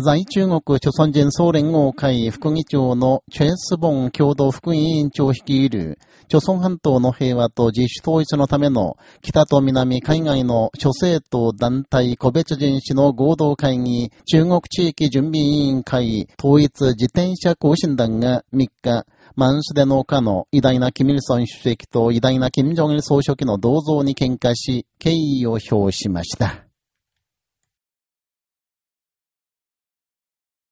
在中国朝村人総連合会副議長のチェスボン共同副委員長率いる、朝村半島の平和と自主統一のための北と南海外の諸政党団体個別人士の合同会議中国地域準備委員会統一自転車行進団が3日、マンスデ農家の偉大なキミルソン主席と偉大なキム・ジョン総書記の銅像に喧嘩し、敬意を表しました。